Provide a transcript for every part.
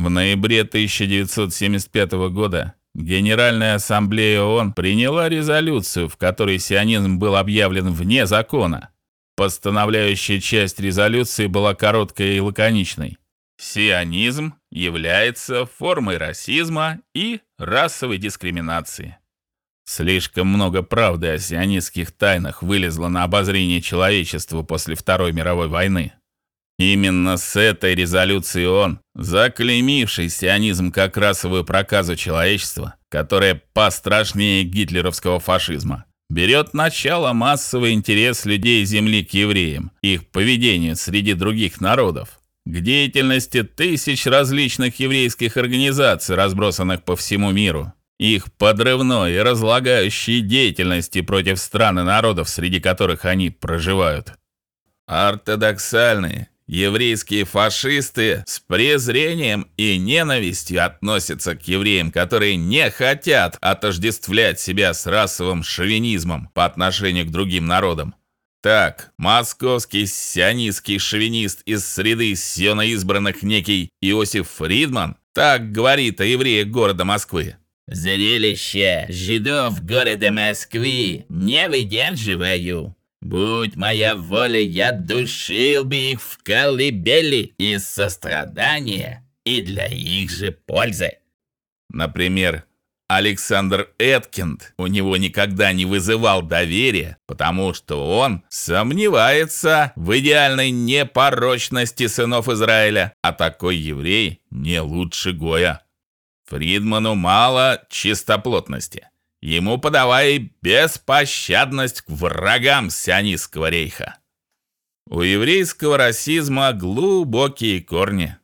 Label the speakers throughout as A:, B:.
A: В ноябре 1975 года Генеральная ассамблея ООН приняла резолюцию, в которой сионизм был объявлен вне закона. Постановляющая часть резолюции была короткой и лаконичной. Сионизм является формой расизма и расовой дискриминации. Слишком много правды о сионистских тайнах вылезло на обозрение человечеству после Второй мировой войны. Именно с этой резолюции он, заклеймивший сионизм как расовую проказу человечества, которая пострашнее гитлеровского фашизма, берет начало массовый интерес людей Земли к евреям, их поведению среди других народов, к деятельности тысяч различных еврейских организаций, разбросанных по всему миру, их подрывной и разлагающей деятельности против стран и народов, среди которых они проживают. Ортодоксальные, Еврейские фашисты с презрением и ненавистью относятся к евреям, которые не хотят отождествлять себя с расовым шовинизмом по отношению к другим народам. Так, московский сионистский шовинист из среды сионоизбранных некий Иосиф Фридман так говорит о евреях города Москвы.
B: Зрелище жидов города Москвы не выдерживаю. Будь моя воля, я душил бы их в колыбели из сострадания и для их же пользы.
A: Например, Александр Эткинд у него никогда не вызывал доверия, потому что он сомневается в идеальной непорочности сынов Израиля, а такой еврей не лучше Гоя. Фридману мало чистоплотности. Ему подавай беспощадность к врагам сионистского рейха. У еврейского расизма глубокие корни.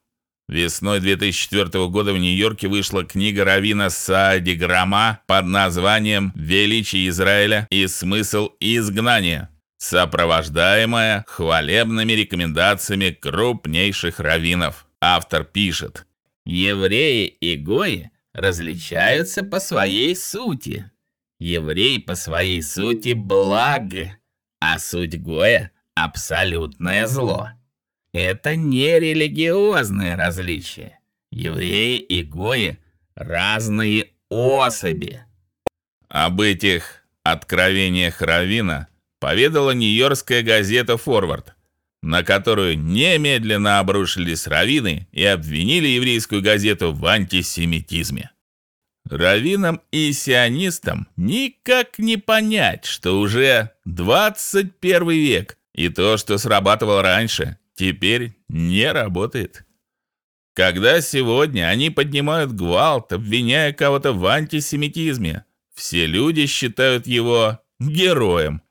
A: Весной 2004 года в Нью-Йорке вышла книга равина Саади Грама под названием «Величие Израиля и смысл изгнания», сопровождаемая хвалебными рекомендациями крупнейших раввинов. Автор пишет:
B: "Евреи и гои различаются по своей сути. Еврей по своей сути благ, а суть Гоя — абсолютное зло. Это не религиозное различие. Евреи и Гои — разные особи.
A: Об этих откровениях Равина поведала нью-йоркская газета «Форвард», на которую немедленно обрушились раввины и обвинили еврейскую газету в антисемитизме. Раввинам и сионистам никак не понять, что уже 21 век, и то, что срабатывало раньше, теперь не работает. Когда сегодня они поднимают гвалт, обвиняя кого-то в антисемитизме, все люди считают его героем.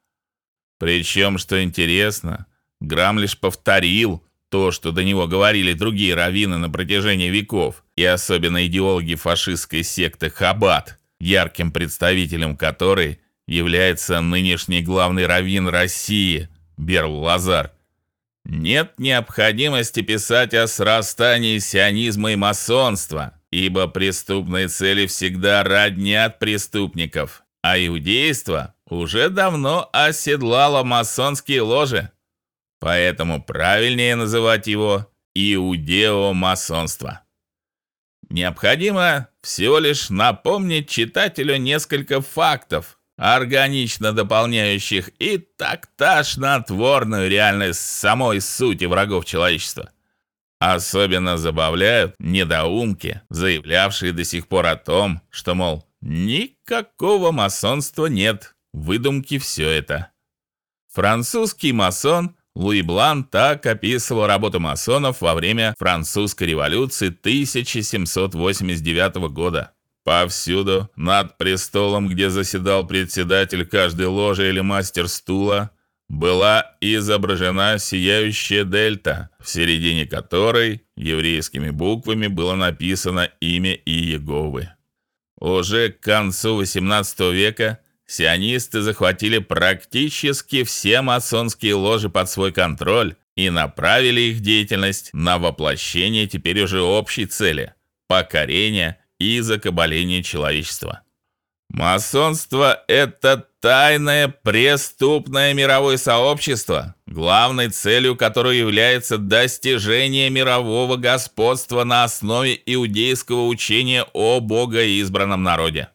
A: Причем, что интересно, Грам лишь повторил то, что до него говорили другие раввины на протяжении веков, и особенно идеологи фашистской секты Хаббат, ярким представителем которой является нынешний главный раввин России Берл Лазар. Нет необходимости писать о срастании сионизма и масонства, ибо преступные цели всегда роднят преступников, а иудейство уже давно оседлало масонские ложи. Поэтому правильнее называть его иудеомасонство. Необходимо всего лишь напомнить читателю несколько фактов, органично дополняющих и так тошнотворную реальность самой сути врагов человечества. Особенно забавляют недоумки, заявлявшие до сих пор о том, что мол никакого масонства нет, выдумки все это. Французский масон Луи Блан так описывал работу масонов во время французской революции 1789 года. Повсюду, над престолом, где заседал председатель каждой ложи или мастер стула, была изображена сияющая дельта, в середине которой еврейскими буквами было написано имя Иеговы. Уже к концу XVIII века Сионисты захватили практически все масонские ложи под свой контроль и направили их деятельность на воплощение теперь уже общей цели покорения и закабаления человечества. Масонство это тайное преступное мировое сообщество, главной целью которой является достижение мирового господства на основе иудейского учения о богоизбранном народе.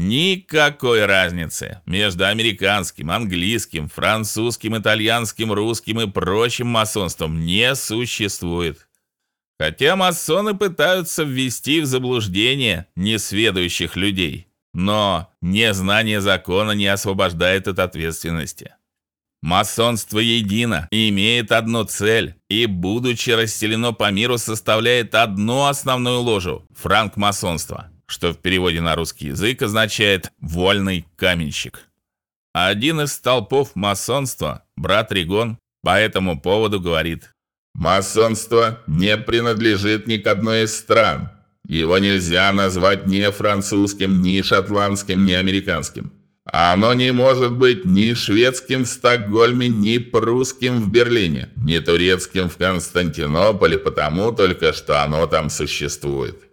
A: Никакой разницы между американским, английским, французским, итальянским, русским и прочим масонством не существует. Хотя масоны пытаются ввести в заблуждение несведущих людей, но незнание закона не освобождает от ответственности. Масонство едино и имеет одну цель, и будучи расселено по миру, составляет одну основную ложу франкмасонство, что в переводе на русский язык означает вольный каменщик. Один из столпов масонства, брат Ригон, по этому поводу говорит:
C: Масонство не принадлежит ни к одной из стран. Его нельзя назвать ни французским, ни шотландским, ни американским. Оно не может быть ни шведским в Стокгольме, ни прусским в Берлине, ни турецким в Константинополе, потому только что оно там существует.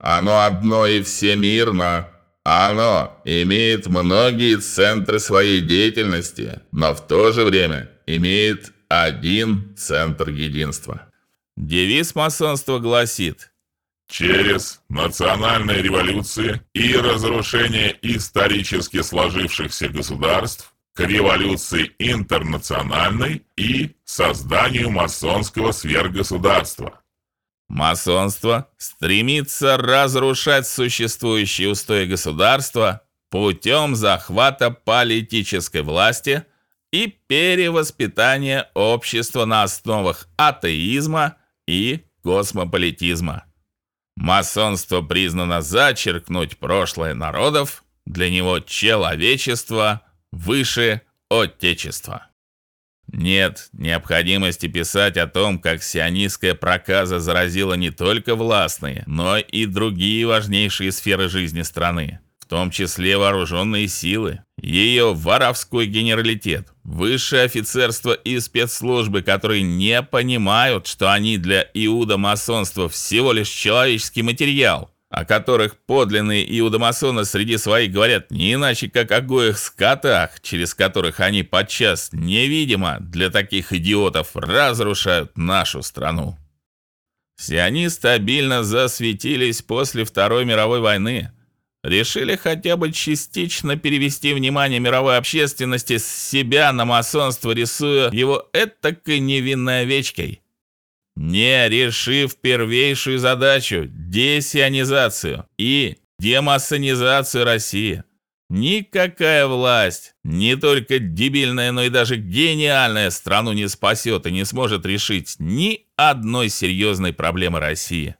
C: Оно одно и всемирно. Оно имеет многие центры своей деятельности, но в то же время имеет один центр единства.
A: Девиз масонства гласит:
D: через национальные революции и разрушение исторически сложившихся государств к революции интернациональной и созданию масонского сверхгосударства.
A: Масонство стремится разрушать существующие устои государства путем захвата политической власти и перевоспитания общества на основах атеизма и космополитизма. Масонство признано зачеркнуть прошлое народов, для него человечество выше отечества. Нет необходимости писать о том, как сионистская проказа заразила не только властные, но и другие важнейшие сферы жизни страны том числе вооруженные силы, ее воровской генералитет, высшее офицерство и спецслужбы, которые не понимают, что они для иудомасонства всего лишь человеческий материал, о которых подлинные иудомасоны среди своих говорят не иначе, как о гоях скотах, через которых они подчас невидимо для таких идиотов разрушают нашу страну. Сионисты обильно засветились после Второй мировой войны – решили хотя бы частично перевести внимание мировой общественности с себя на масонство, рисуя его этакой невинной овечкой. Не решив первейшую задачу десионизацию и демасонизацию России, никакая власть, не только дебильная, но и даже гениальная страну не спасет и не сможет решить ни одной серьезной проблемы России.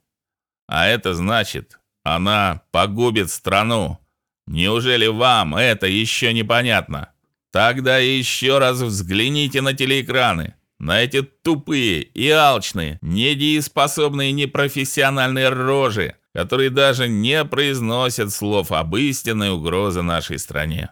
A: А это значит, она погубит страну. Неужели вам это еще непонятно? Тогда еще раз взгляните на телеэкраны, на эти тупые и алчные, недееспособные, непрофессиональные рожи, которые даже не произносят слов об истинной угрозе нашей стране.